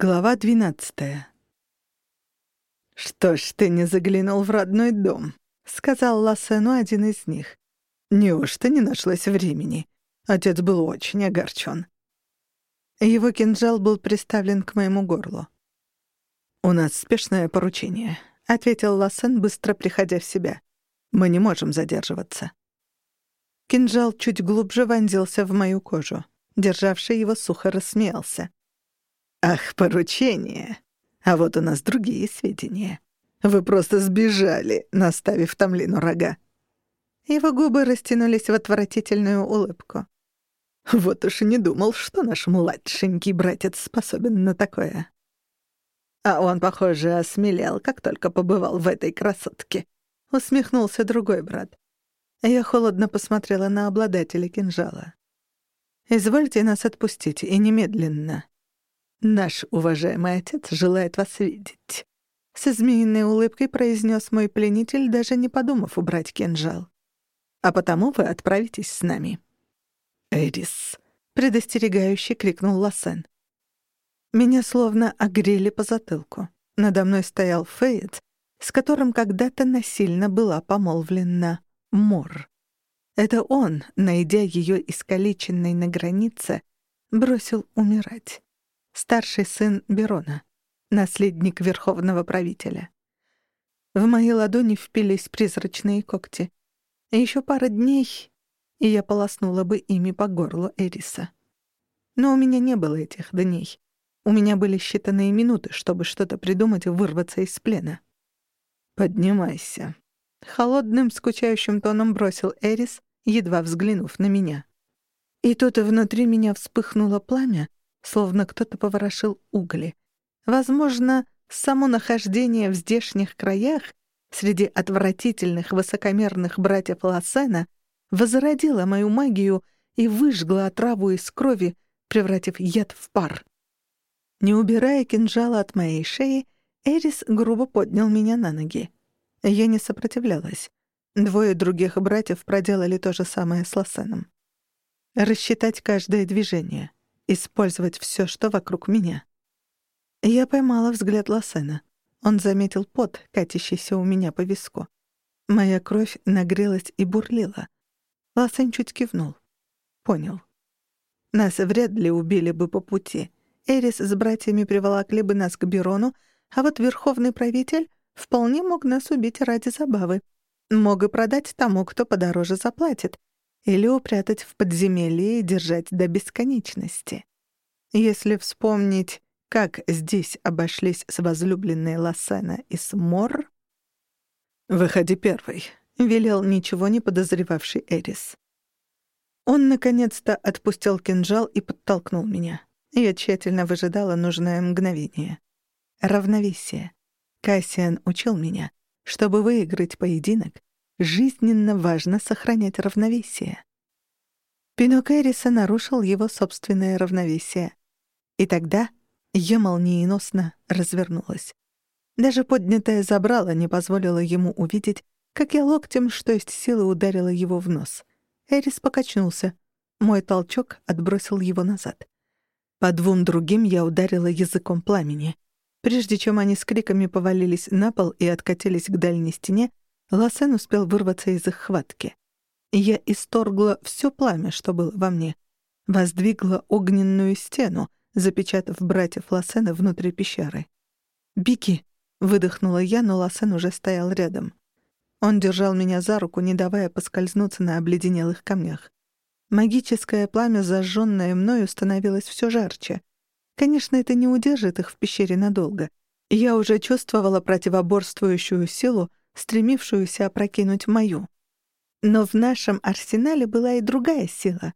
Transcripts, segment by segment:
Глава двенадцатая. «Что ж ты не заглянул в родной дом?» — сказал Лассену один из них. «Неужто не нашлось времени?» Отец был очень огорчен. Его кинжал был приставлен к моему горлу. «У нас спешное поручение», — ответил Лассен, быстро приходя в себя. «Мы не можем задерживаться». Кинжал чуть глубже вонзился в мою кожу. Державший его сухо рассмеялся. «Ах, поручение! А вот у нас другие сведения. Вы просто сбежали, наставив Тамлину рога». Его губы растянулись в отвратительную улыбку. Вот уж и не думал, что наш младшенький братец способен на такое. А он, похоже, осмелел, как только побывал в этой красотке. Усмехнулся другой брат. Я холодно посмотрела на обладателя кинжала. «Извольте нас отпустить, и немедленно. «Наш уважаемый отец желает вас видеть», — с змеиной улыбкой произнес мой пленитель, даже не подумав убрать кинжал. «А потому вы отправитесь с нами». «Эрис», — предостерегающе крикнул Лассен. Меня словно огрели по затылку. Надо мной стоял Фейт, с которым когда-то насильно была помолвлена Мор. Это он, найдя ее искалеченной на границе, бросил умирать старший сын Берона, наследник верховного правителя. В мои ладони впились призрачные когти. Еще пара дней, и я полоснула бы ими по горлу Эриса. Но у меня не было этих дней. У меня были считанные минуты, чтобы что-то придумать и вырваться из плена. «Поднимайся», — холодным, скучающим тоном бросил Эрис, едва взглянув на меня. И тут внутри меня вспыхнуло пламя, словно кто-то поворошил угли. Возможно, само нахождение в здешних краях среди отвратительных высокомерных братьев Лассена возродило мою магию и выжгла отраву из крови, превратив яд в пар. Не убирая кинжала от моей шеи, Эрис грубо поднял меня на ноги. Я не сопротивлялась. Двое других братьев проделали то же самое с Лассеном. Рассчитать каждое движение — использовать все, что вокруг меня. Я поймала взгляд Лосена. Он заметил пот, катящийся у меня по виску. Моя кровь нагрелась и бурлила. Лосен чуть кивнул. Понял. Нас вряд ли убили бы по пути. Эрис с братьями приволокли бы нас к Берону, а вот верховный правитель вполне мог нас убить ради забавы. Мог и продать тому, кто подороже заплатит, или упрятать в подземелье и держать до бесконечности. Если вспомнить, как здесь обошлись с возлюбленной Лассена и с Мор... «Выходи первый», — велел ничего не подозревавший Эрис. Он, наконец-то, отпустил кинжал и подтолкнул меня. Я тщательно выжидала нужное мгновение. Равновесие. Кассиан учил меня, чтобы выиграть поединок, жизненно важно сохранять равновесие. Пинок Эриса нарушил его собственное равновесие. И тогда я молниеносно развернулась. Даже поднятое забрало не позволило ему увидеть, как я локтем, что есть силы, ударила его в нос. Эрис покачнулся. Мой толчок отбросил его назад. По двум другим я ударила языком пламени. Прежде чем они с криками повалились на пол и откатились к дальней стене, Лосен успел вырваться из их хватки. Я исторгла все пламя, что было во мне, воздвигла огненную стену, запечатав братьев Лосена внутри пещеры. «Беги!» — выдохнула я, но Лосен уже стоял рядом. Он держал меня за руку, не давая поскользнуться на обледенелых камнях. Магическое пламя, зажженное мною, становилось все жарче. Конечно, это не удержит их в пещере надолго. Я уже чувствовала противоборствующую силу, стремившуюся опрокинуть мою. Но в нашем арсенале была и другая сила.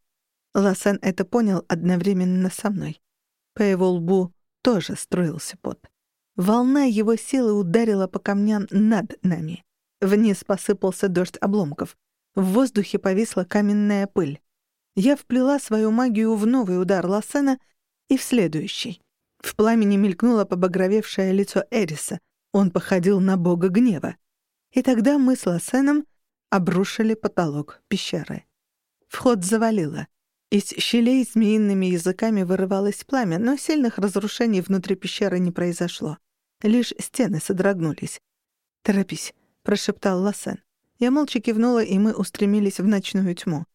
Ласан это понял одновременно со мной. По его лбу тоже струился пот. Волна его силы ударила по камням над нами. Вниз посыпался дождь обломков. В воздухе повисла каменная пыль. Я вплела свою магию в новый удар Лассена и в следующий. В пламени мелькнуло побагровевшее лицо Эриса. Он походил на бога гнева. И тогда мы с Лосеном обрушили потолок пещеры. Вход завалило. Из щелей змеиными языками вырывалось пламя, но сильных разрушений внутри пещеры не произошло. Лишь стены содрогнулись. «Торопись», — прошептал Лассен. Я молча кивнула, и мы устремились в ночную тьму.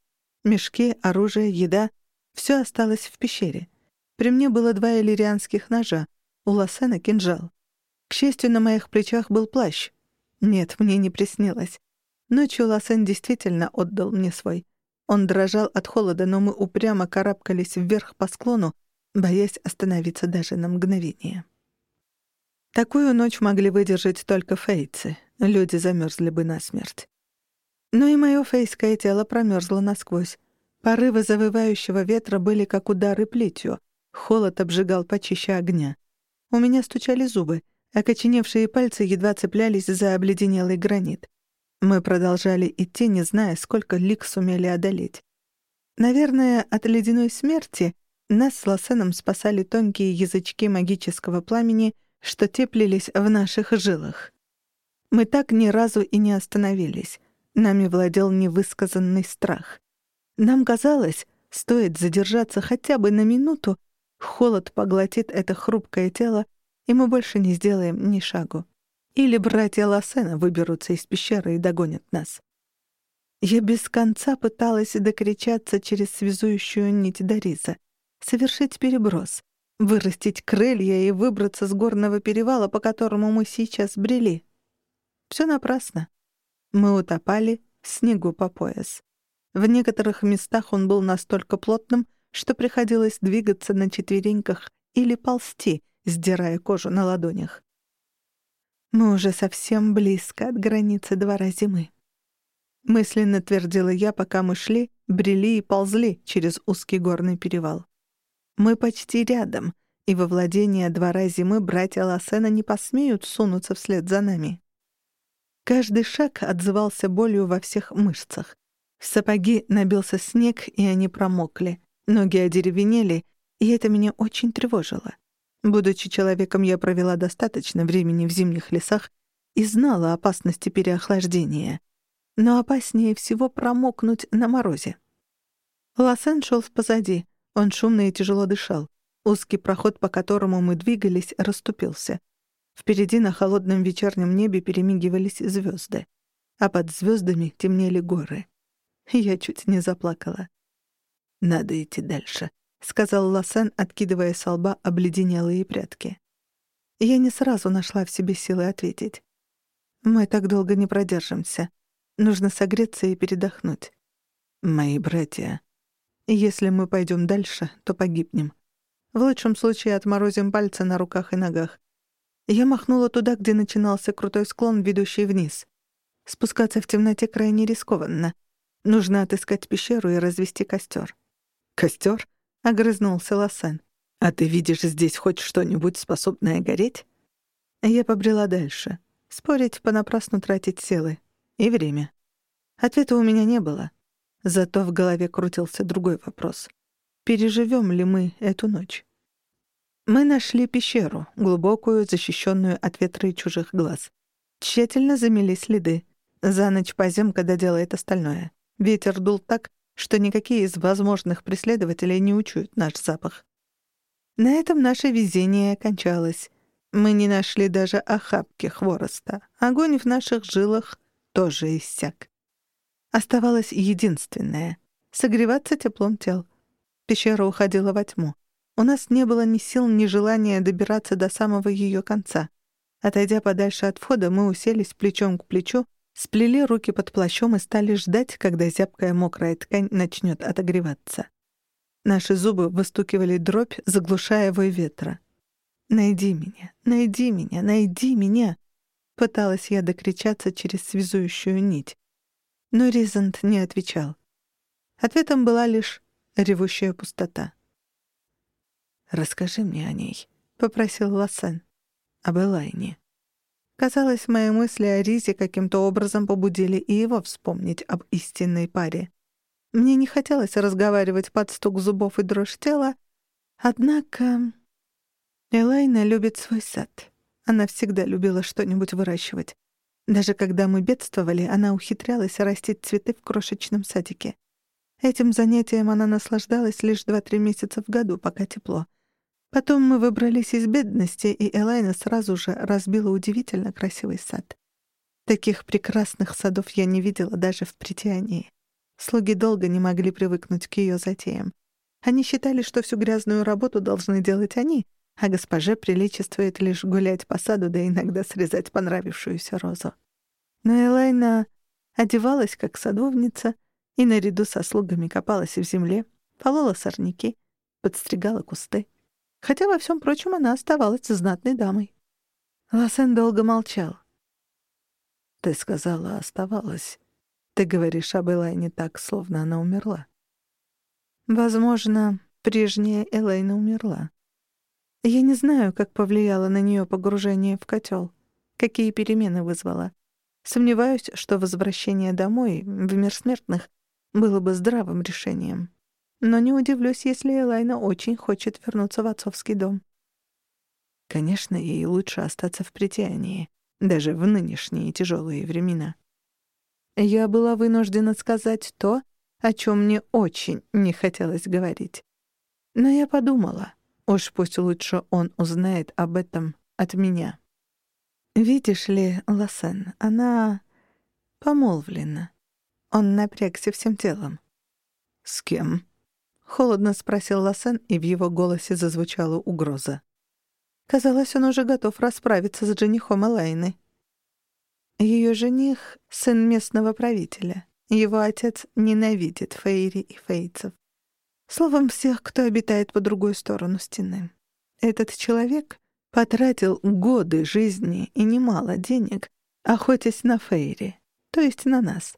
Мешки, оружие, еда — все осталось в пещере. При мне было два иллирианских ножа, у Лассена — кинжал. К счастью, на моих плечах был плащ. Нет, мне не приснилось. Ночью Лассен действительно отдал мне свой. Он дрожал от холода, но мы упрямо карабкались вверх по склону, боясь остановиться даже на мгновение. Такую ночь могли выдержать только фейцы. Люди замерзли бы насмерть. Но и мое фейское тело промерзло насквозь. Порывы завывающего ветра были как удары плетью. Холод обжигал почище огня. У меня стучали зубы, окоченевшие пальцы едва цеплялись за обледенелый гранит. Мы продолжали идти, не зная, сколько лик сумели одолеть. Наверное, от ледяной смерти нас с Лосеном спасали тонкие язычки магического пламени, что теплились в наших жилах. Мы так ни разу и не остановились. Нами владел невысказанный страх. Нам казалось, стоит задержаться хотя бы на минуту, холод поглотит это хрупкое тело, и мы больше не сделаем ни шагу. Или братья Лассена выберутся из пещеры и догонят нас. Я без конца пыталась докричаться через связующую нить Дариза, совершить переброс, вырастить крылья и выбраться с горного перевала, по которому мы сейчас брели. Все напрасно. Мы утопали в снегу по пояс. В некоторых местах он был настолько плотным, что приходилось двигаться на четвереньках или ползти, сдирая кожу на ладонях. Мы уже совсем близко от границы двора зимы. Мысленно твердила я, пока мы шли, брели и ползли через узкий горный перевал. Мы почти рядом, и во владение двора зимы братья Лассена не посмеют сунуться вслед за нами. Каждый шаг отзывался болью во всех мышцах. В сапоги набился снег, и они промокли. Ноги одеревенели, и это меня очень тревожило. Будучи человеком, я провела достаточно времени в зимних лесах и знала опасности переохлаждения. Но опаснее всего промокнуть на морозе. Лассен шел позади. Он шумно и тяжело дышал. Узкий проход, по которому мы двигались, расступился. Впереди на холодном вечернем небе перемигивались звезды, а под звездами темнели горы. Я чуть не заплакала. «Надо идти дальше», — сказал Лассен, откидывая с лба обледенелые прятки. Я не сразу нашла в себе силы ответить. «Мы так долго не продержимся. Нужно согреться и передохнуть. Мои братья. Если мы пойдем дальше, то погибнем. В лучшем случае отморозим пальцы на руках и ногах. Я махнула туда, где начинался крутой склон, ведущий вниз. Спускаться в темноте крайне рискованно. Нужно отыскать пещеру и развести костер. Костер? — огрызнулся Лосен. «А ты видишь здесь хоть что-нибудь, способное гореть?» Я побрела дальше. Спорить, понапрасну тратить силы. И время. Ответа у меня не было. Зато в голове крутился другой вопрос. Переживем ли мы эту ночь? Мы нашли пещеру, глубокую, защищенную от ветра и чужих глаз. Тщательно замели следы. За ночь поземка доделает остальное. Ветер дул так, что никакие из возможных преследователей не учуют наш запах. На этом наше везение кончалось. Мы не нашли даже охапки хвороста. Огонь в наших жилах тоже иссяк. Оставалось единственное — согреваться теплом тел. Пещера уходила во тьму. У нас не было ни сил, ни желания добираться до самого ее конца. Отойдя подальше от входа, мы уселись плечом к плечу сплели руки под плащом и стали ждать, когда зябкая мокрая ткань начнет отогреваться. Наши зубы выстукивали дробь, заглушая вой ветра. «Найди меня, найди меня, найди меня!» Пыталась я докричаться через связующую нить. Но Ризант не отвечал. Ответом была лишь ревущая пустота. «Расскажи мне о ней», — попросил Лассен. «Об Элайне». Казалось, мои мысли о Ризе каким-то образом побудили и его вспомнить об истинной паре. Мне не хотелось разговаривать под стук зубов и дрожь тела, однако... Элайна любит свой сад. Она всегда любила что-нибудь выращивать. Даже когда мы бедствовали, она ухитрялась растить цветы в крошечном садике. Этим занятием она наслаждалась лишь два-три месяца в году, пока тепло. Потом мы выбрались из бедности, и Элайна сразу же разбила удивительно красивый сад. Таких прекрасных садов я не видела даже в притянии. Слуги долго не могли привыкнуть к ее затеям. Они считали, что всю грязную работу должны делать они, а госпоже приличествует лишь гулять по саду да иногда срезать понравившуюся розу. Но Элайна одевалась как садовница и наряду со слугами копалась в земле, полола сорняки, подстригала кусты. Хотя во всем прочем она оставалась знатной дамой. Лосен долго молчал. «Ты сказала, оставалась. Ты говоришь об Элайне так, словно она умерла». «Возможно, прежняя Элайна умерла. Я не знаю, как повлияло на нее погружение в котел, какие перемены вызвало. Сомневаюсь, что возвращение домой, в мир смертных, было бы здравым решением. Но не удивлюсь, если Элайна очень хочет вернуться в отцовский дом. Конечно, ей лучше остаться в притянии, даже в нынешние тяжелые времена. Я была вынуждена сказать то, о чем мне очень не хотелось говорить. Но я подумала, Уж пусть лучше он узнает об этом от меня. Видишь ли, Лосен, она помолвлена. Он напрягся всем телом. «С кем?» — холодно спросил Лосен, и в его голосе зазвучала угроза. Казалось, он уже готов расправиться с женихом Элайны. Ее жених — сын местного правителя. Его отец ненавидит Фейри и Фейцев. Словом, всех, кто обитает по другой сторону стены. Этот человек потратил годы жизни и немало денег, охотясь на Фейри, то есть на нас.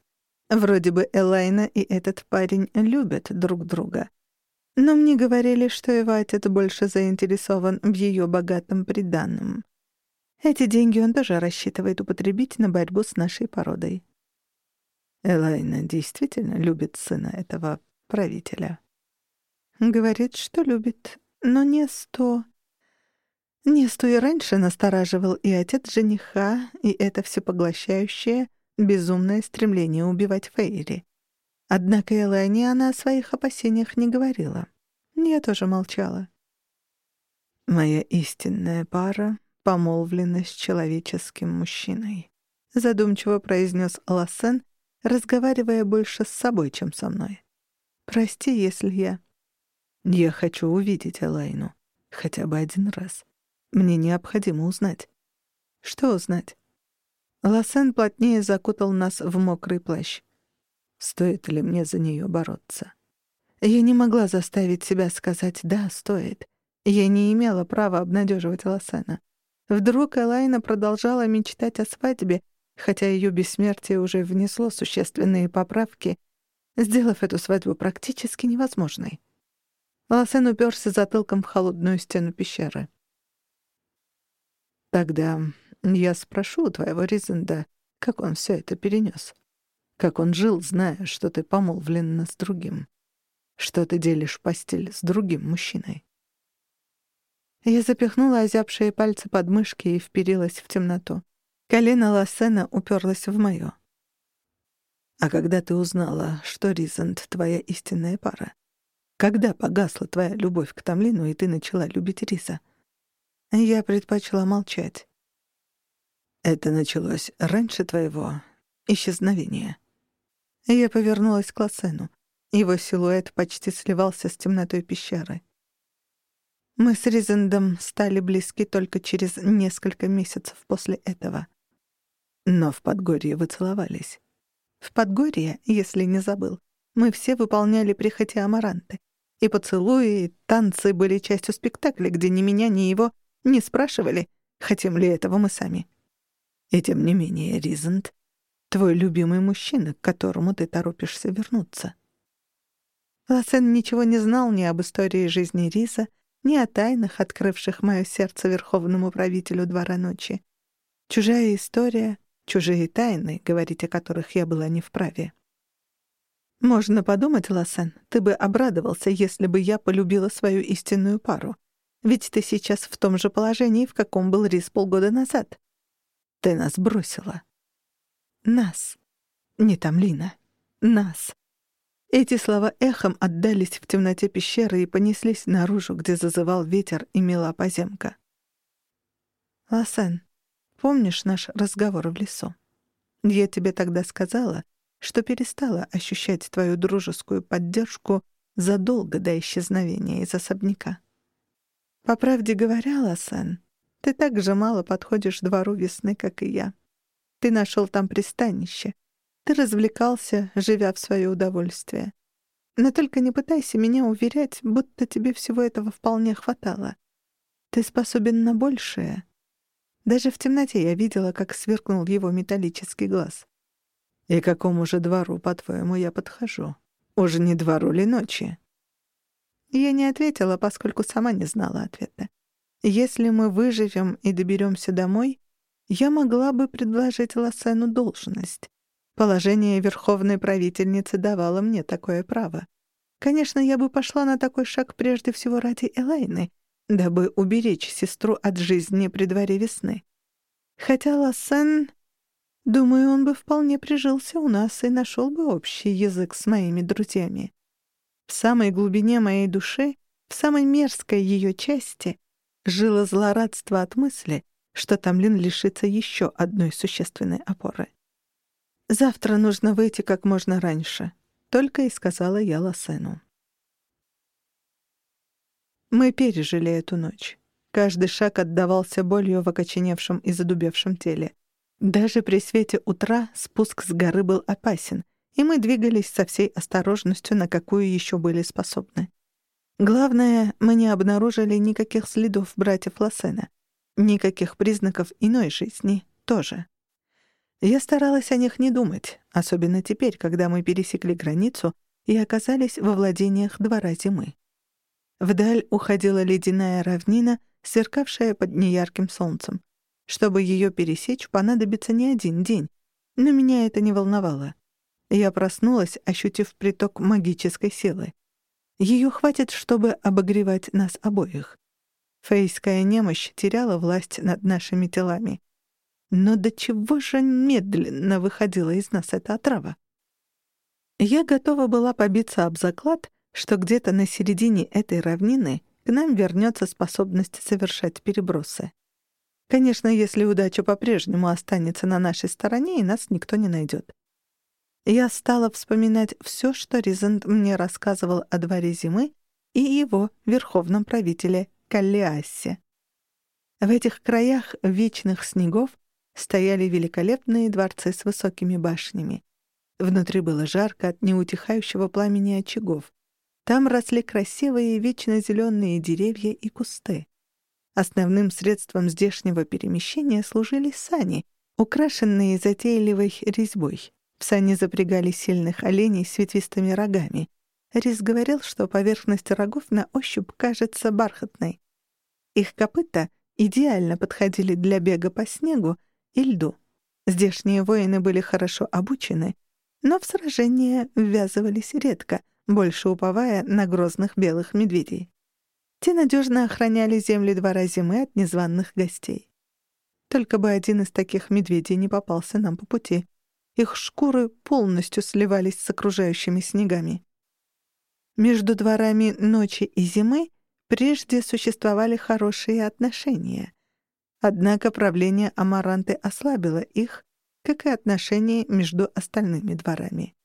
Вроде бы Элайна и этот парень любят друг друга. Но мне говорили, что его отец больше заинтересован в ее богатом приданном. Эти деньги он тоже рассчитывает употребить на борьбу с нашей породой. Элайна действительно любит сына этого правителя. Говорит, что любит, но не сто. Несту и раньше настораживал и отец жениха, и это всепоглощающее, безумное стремление убивать Фейри. Однако Элайне она о своих опасениях не говорила. Я тоже молчала. «Моя истинная пара помолвлена с человеческим мужчиной», — задумчиво произнес Лассен, разговаривая больше с собой, чем со мной. «Прости, если я...» Я хочу увидеть Элайну. Хотя бы один раз. Мне необходимо узнать. Что узнать? Лосен плотнее закутал нас в мокрый плащ. Стоит ли мне за нее бороться? Я не могла заставить себя сказать «да, стоит». Я не имела права обнадеживать Лосена. Вдруг Элайна продолжала мечтать о свадьбе, хотя ее бессмертие уже внесло существенные поправки, сделав эту свадьбу практически невозможной. Лосен уперся затылком в холодную стену пещеры. «Тогда я спрошу у твоего Ризенда, как он все это перенес, Как он жил, зная, что ты помолвлена с другим? Что ты делишь постель с другим мужчиной?» Я запихнула озябшие пальцы под мышки и вперилась в темноту. Колено Лассена уперлось в моё. «А когда ты узнала, что Ризент — твоя истинная пара? Когда погасла твоя любовь к Тамлину, и ты начала любить Риса? Я предпочла молчать. Это началось раньше твоего исчезновения. Я повернулась к Лосену. Его силуэт почти сливался с темнотой пещеры. Мы с Ризендом стали близки только через несколько месяцев после этого. Но в Подгорье вы целовались. В Подгорье, если не забыл, мы все выполняли прихоти Амаранты. И поцелуи, и танцы были частью спектакля, где ни меня, ни его не спрашивали, хотим ли этого мы сами. И тем не менее, Ризент — твой любимый мужчина, к которому ты торопишься вернуться. Лассен ничего не знал ни об истории жизни Риза, ни о тайнах, открывших мое сердце верховному правителю двора ночи. Чужая история, чужие тайны, говорить о которых я была не вправе. Можно подумать, Лассен, ты бы обрадовался, если бы я полюбила свою истинную пару. Ведь ты сейчас в том же положении, в каком был Рис полгода назад. Ты нас бросила. Нас. Не Тамлина. Нас. Эти слова эхом отдались в темноте пещеры и понеслись наружу, где зазывал ветер и мела поземка. «Лосен, помнишь наш разговор в лесу? Я тебе тогда сказала, что перестала ощущать твою дружескую поддержку задолго до исчезновения из особняка. По правде говоря, Лосен, ты так же мало подходишь двору весны, как и я. Ты нашел там пристанище, ты развлекался, живя в свое удовольствие. Но только не пытайся меня уверять, будто тебе всего этого вполне хватало. Ты способен на большее. Даже в темноте я видела, как сверкнул его металлический глаз. «И какому же двору, по-твоему, я подхожу? Уже не двору ли ночи?» Я не ответила, поскольку сама не знала ответа. Если мы выживем и доберемся домой, я могла бы предложить Лассену должность. Положение верховной правительницы давало мне такое право. Конечно, я бы пошла на такой шаг прежде всего ради Элайны, дабы уберечь сестру от жизни при дворе весны. Хотя Лассен... Думаю, он бы вполне прижился у нас и нашел бы общий язык с моими друзьями. В самой глубине моей души, в самой мерзкой ее части, жило злорадство от мысли, что Тамлин лишится еще одной существенной опоры. «Завтра нужно выйти как можно раньше», — только и сказала я Лосену. Мы пережили эту ночь. Каждый шаг отдавался болью в окоченевшем и задубевшем теле. Даже при свете утра спуск с горы был опасен, и мы двигались со всей осторожностью, на какую еще были способны. Главное, мы не обнаружили никаких следов братьев Лосена, никаких признаков иной жизни тоже. Я старалась о них не думать, особенно теперь, когда мы пересекли границу и оказались во владениях двора зимы. Вдаль уходила ледяная равнина, сверкавшая под неярким солнцем. Чтобы ее пересечь, понадобится не один день, но меня это не волновало. Я проснулась, ощутив приток магической силы. Ее хватит, чтобы обогревать нас обоих. Фейская немощь теряла власть над нашими телами. Но до чего же медленно выходила из нас эта отрава? Я готова была побиться об заклад, что где-то на середине этой равнины к нам вернется способность совершать перебросы. Конечно, если удача по-прежнему останется на нашей стороне, и нас никто не найдет. Я стала вспоминать все, что Ризент мне рассказывал о дворе зимы и его верховном правителе Каллиасе. В этих краях вечных снегов стояли великолепные дворцы с высокими башнями. Внутри было жарко от неутихающего пламени очагов. Там росли красивые вечно зеленые деревья и кусты. Основным средством здешнего перемещения служили сани, украшенные затейливой резьбой. В сани запрягали сильных оленей с ветвистыми рогами. Рис говорил, что поверхность рогов на ощупь кажется бархатной. Их копыта идеально подходили для бега по снегу, и льду. Здешние воины были хорошо обучены, но в сражения ввязывались редко, больше уповая на грозных белых медведей. Те надежно охраняли земли двора зимы от незваных гостей. Только бы один из таких медведей не попался нам по пути. Их шкуры полностью сливались с окружающими снегами. Между дворами ночи и зимы прежде существовали хорошие отношения. Однако правление Амаранты ослабило их, как и отношения между остальными дворами.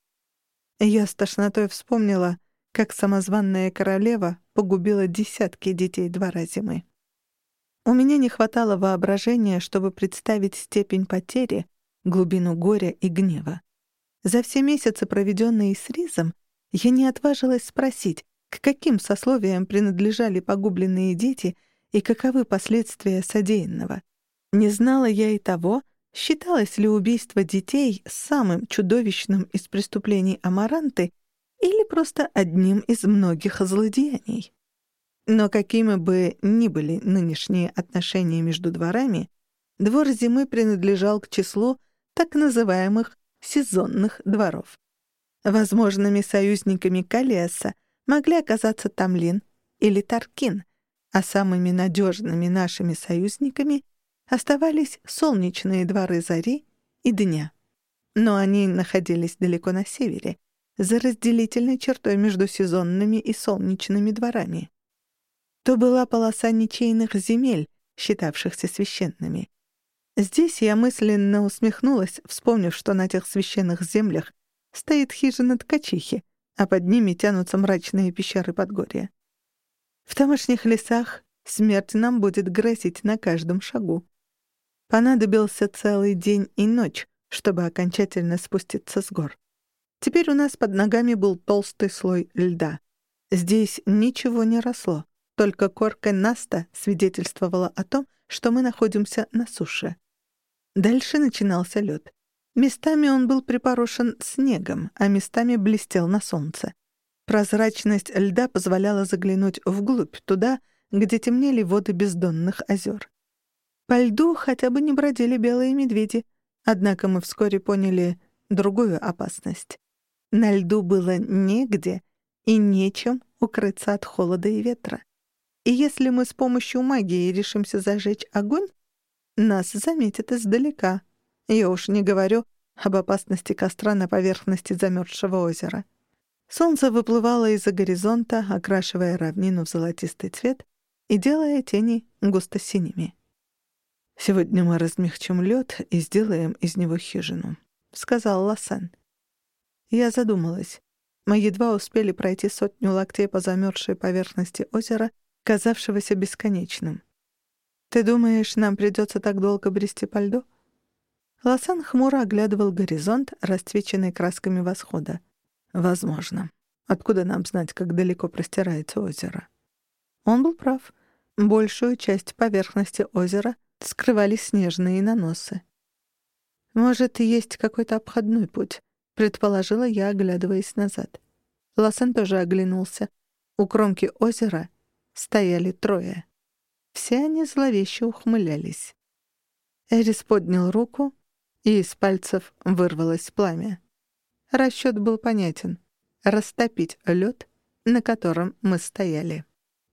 Я с тошнотой вспомнила, как самозванная королева погубила десятки детей двора зимы. У меня не хватало воображения, чтобы представить степень потери, глубину горя и гнева. За все месяцы, проведенные с Ризом, я не отважилась спросить, к каким сословиям принадлежали погубленные дети и каковы последствия содеянного. Не знала я и того, считалось ли убийство детей самым чудовищным из преступлений Амаранты или просто одним из многих злодеяний. Но какими бы ни были нынешние отношения между дворами, двор зимы принадлежал к числу так называемых сезонных дворов. Возможными союзниками Калиаса могли оказаться Тамлин или Таркин — а самыми надежными нашими союзниками оставались солнечные дворы зари и дня. Но они находились далеко на севере, за разделительной чертой между сезонными и солнечными дворами. То была полоса ничейных земель, считавшихся священными. Здесь я мысленно усмехнулась, вспомнив, что на тех священных землях стоит хижина ткачихи, а под ними тянутся мрачные пещеры Подгорья. В тамошних лесах смерть нам будет грозить на каждом шагу. Понадобился целый день и ночь, чтобы окончательно спуститься с гор. Теперь у нас под ногами был толстый слой льда. Здесь ничего не росло, только корка Наста свидетельствовала о том, что мы находимся на суше. Дальше начинался лед. Местами он был припорошен снегом, а местами блестел на солнце. Прозрачность льда позволяла заглянуть вглубь, туда, где темнели воды бездонных озер. По льду хотя бы не бродили белые медведи, однако мы вскоре поняли другую опасность. На льду было негде и нечем укрыться от холода и ветра. И если мы с помощью магии решимся зажечь огонь, нас заметят издалека. Я уж не говорю об опасности костра на поверхности замерзшего озера. Солнце выплывало из-за горизонта, окрашивая равнину в золотистый цвет и делая тени густо-синими. «Сегодня мы размягчим лед и сделаем из него хижину», — сказал Ласан. Я задумалась. Мы едва успели пройти сотню локтей по замерзшей поверхности озера, казавшегося бесконечным. «Ты думаешь, нам придется так долго брести по льду?» Лосан хмуро оглядывал горизонт, расцвеченный красками восхода. «Возможно. Откуда нам знать, как далеко простирается озеро?» Он был прав. Большую часть поверхности озера скрывали снежные наносы. «Может, есть какой-то обходной путь?» — предположила я, оглядываясь назад. Лосан тоже оглянулся. У кромки озера стояли трое. Все они зловеще ухмылялись. Эрис поднял руку, и из пальцев вырвалось пламя. Расчет был понятен — растопить лед, на котором мы стояли.